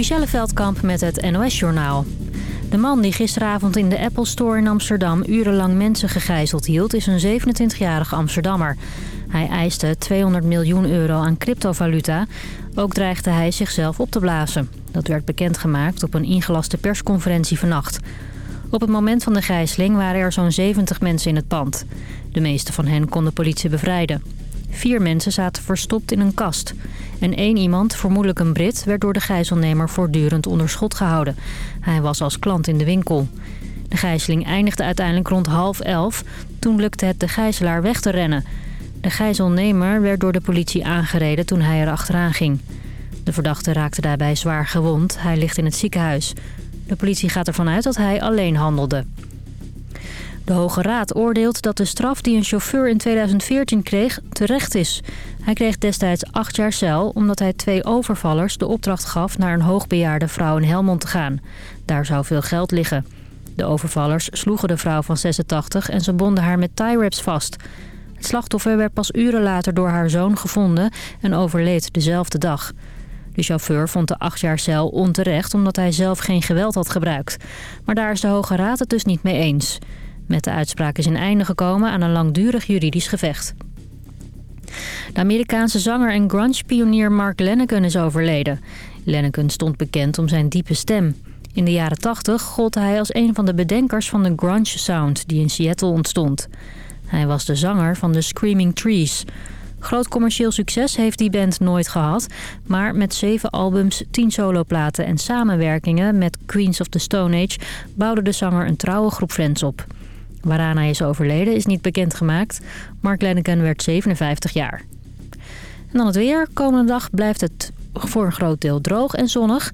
Michelle Veldkamp met het NOS-journaal. De man die gisteravond in de Apple Store in Amsterdam urenlang mensen gegijzeld hield... is een 27-jarige Amsterdammer. Hij eiste 200 miljoen euro aan cryptovaluta. Ook dreigde hij zichzelf op te blazen. Dat werd bekendgemaakt op een ingelaste persconferentie vannacht. Op het moment van de gijzeling waren er zo'n 70 mensen in het pand. De meeste van hen kon de politie bevrijden. Vier mensen zaten verstopt in een kast. En één iemand, vermoedelijk een Brit, werd door de gijzelnemer voortdurend onder schot gehouden. Hij was als klant in de winkel. De gijzeling eindigde uiteindelijk rond half elf. Toen lukte het de gijzelaar weg te rennen. De gijzelnemer werd door de politie aangereden toen hij er achteraan ging. De verdachte raakte daarbij zwaar gewond. Hij ligt in het ziekenhuis. De politie gaat ervan uit dat hij alleen handelde. De Hoge Raad oordeelt dat de straf die een chauffeur in 2014 kreeg terecht is. Hij kreeg destijds acht jaar cel omdat hij twee overvallers de opdracht gaf naar een hoogbejaarde vrouw in Helmond te gaan. Daar zou veel geld liggen. De overvallers sloegen de vrouw van 86 en ze bonden haar met tie-wraps vast. Het slachtoffer werd pas uren later door haar zoon gevonden en overleed dezelfde dag. De chauffeur vond de acht jaar cel onterecht omdat hij zelf geen geweld had gebruikt. Maar daar is de Hoge Raad het dus niet mee eens. Met de uitspraak is een einde gekomen aan een langdurig juridisch gevecht. De Amerikaanse zanger en grunge-pionier Mark Lanigan is overleden. Lanigan stond bekend om zijn diepe stem. In de jaren 80 gold hij als een van de bedenkers van de grunge sound die in Seattle ontstond. Hij was de zanger van de Screaming Trees. Groot commercieel succes heeft die band nooit gehad... maar met zeven albums, tien soloplaten en samenwerkingen met Queens of the Stone Age... bouwde de zanger een trouwe groep fans op. Waaraan hij is overleden is niet bekendgemaakt. Mark Lanigan werd 57 jaar. En dan het weer. Komende dag blijft het voor een groot deel droog en zonnig.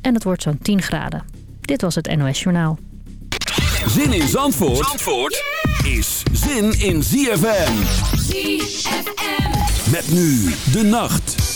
En het wordt zo'n 10 graden. Dit was het NOS Journaal. Zin in Zandvoort, Zandvoort is zin in ZFM. ZFM. Met nu de nacht.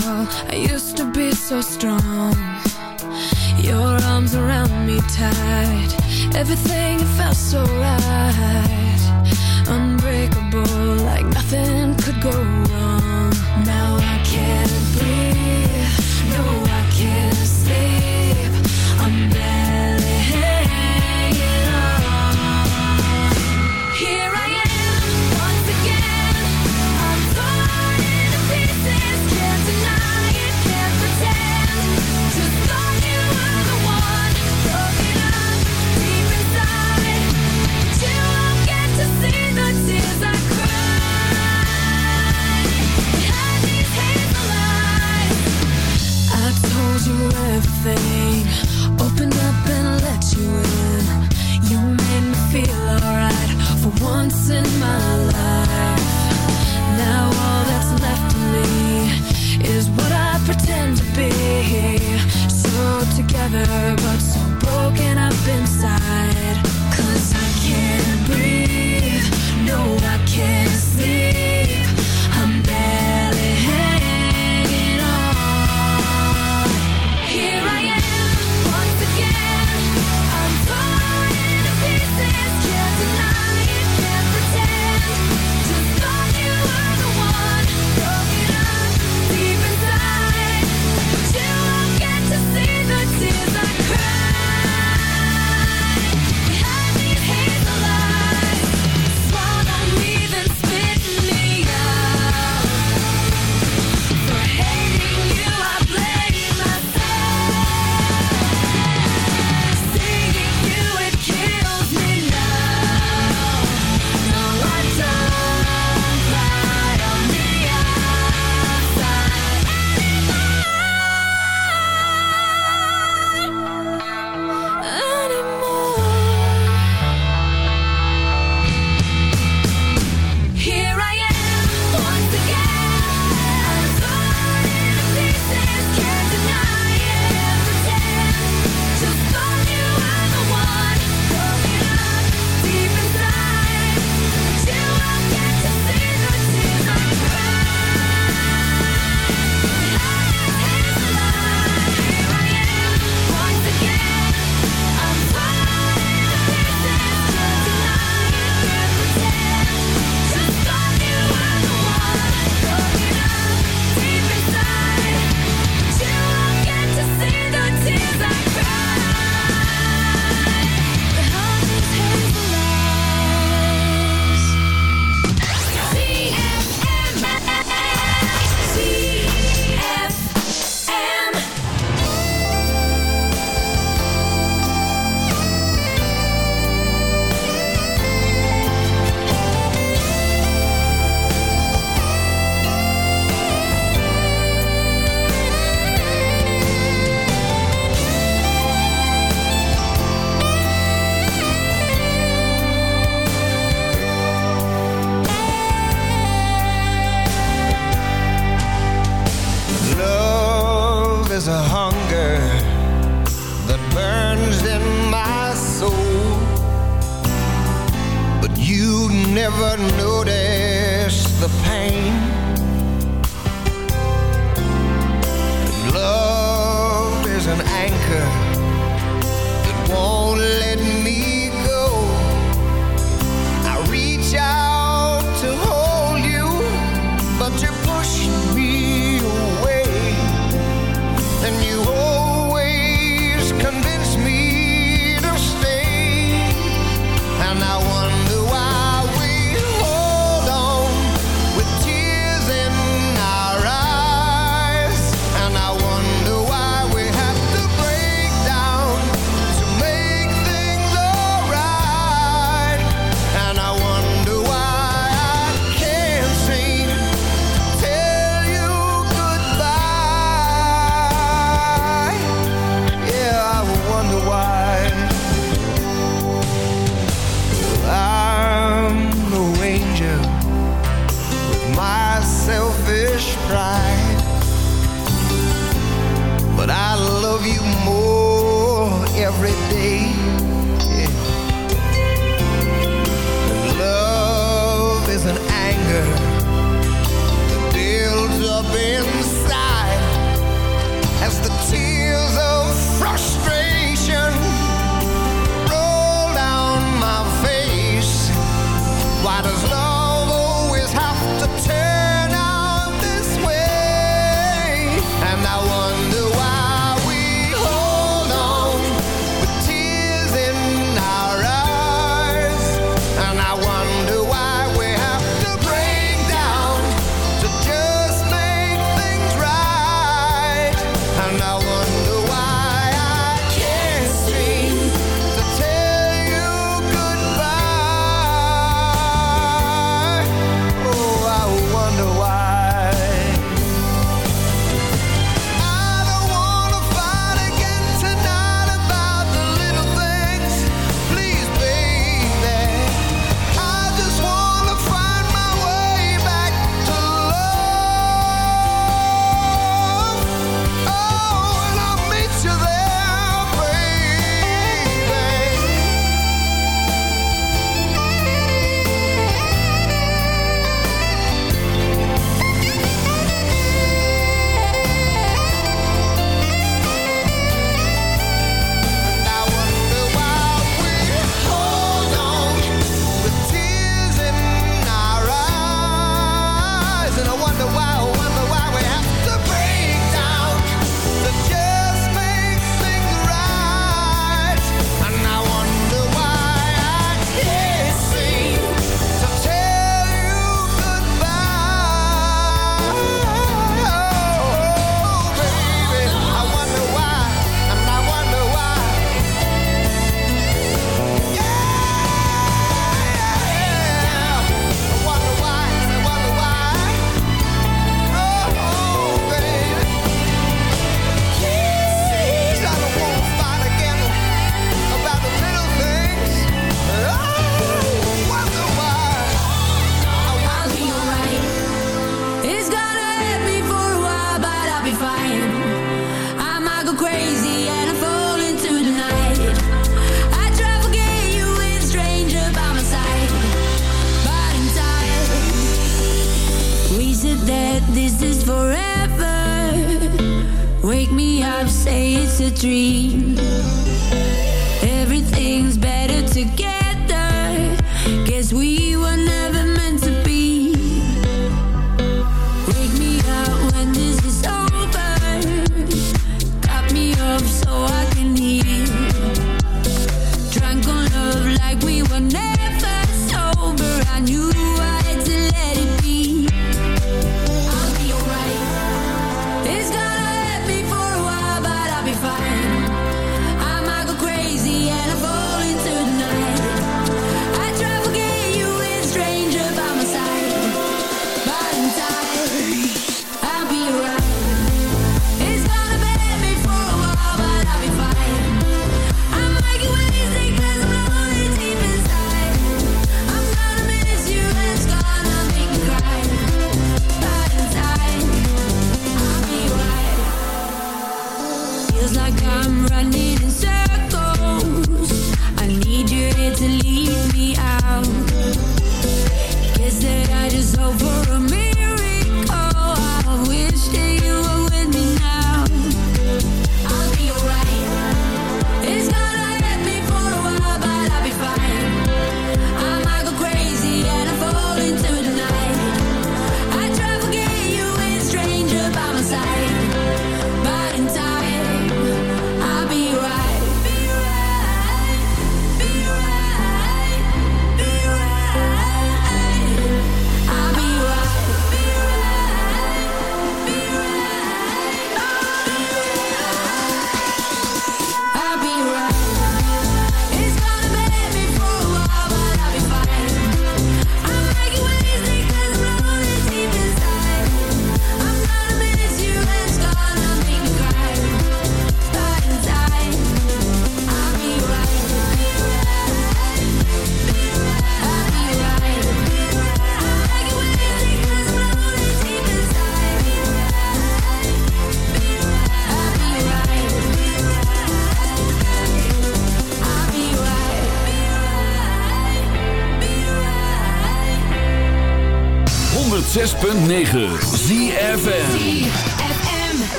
tall I used to be so strong. Your arms around me tight Everything felt so right.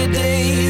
gonna be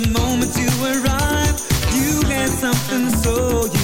the moment you arrive, you had something so unique.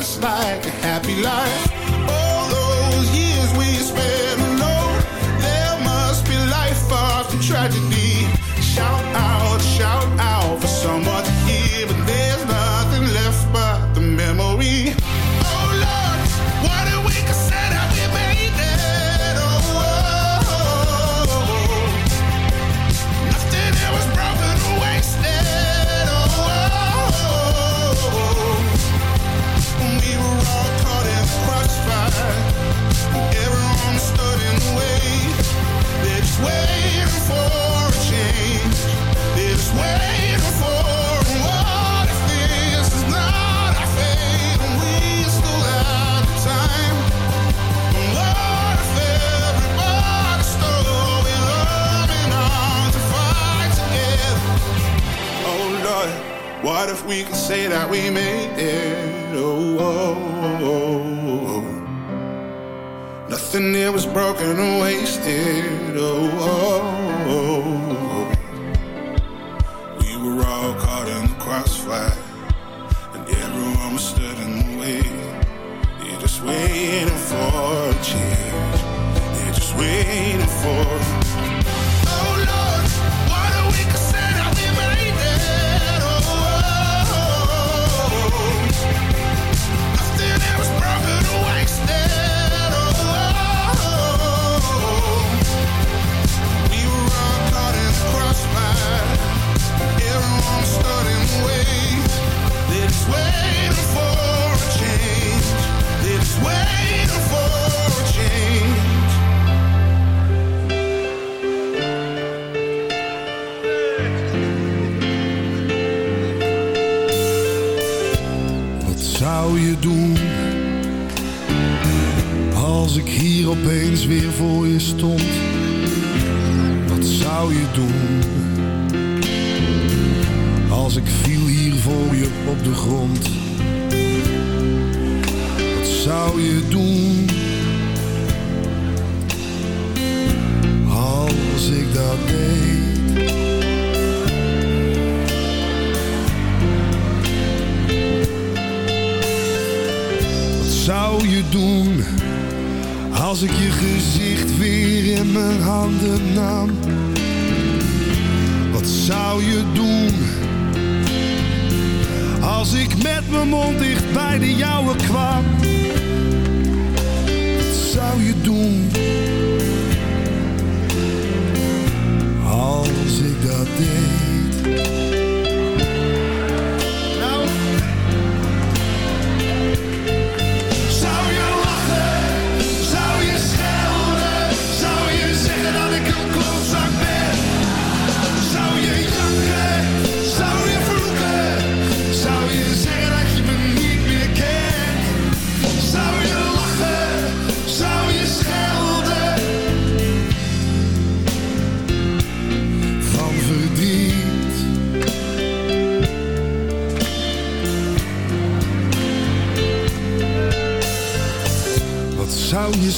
just like waiting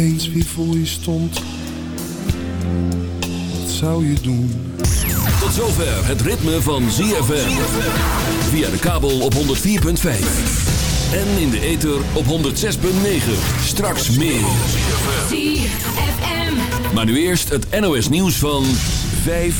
Opeens weer voor je stond. Wat zou je doen? Tot zover het ritme van ZFM. Via de kabel op 104.5. En in de ether op 106.9. Straks meer. ZFM. Maar nu eerst het NOS nieuws van 5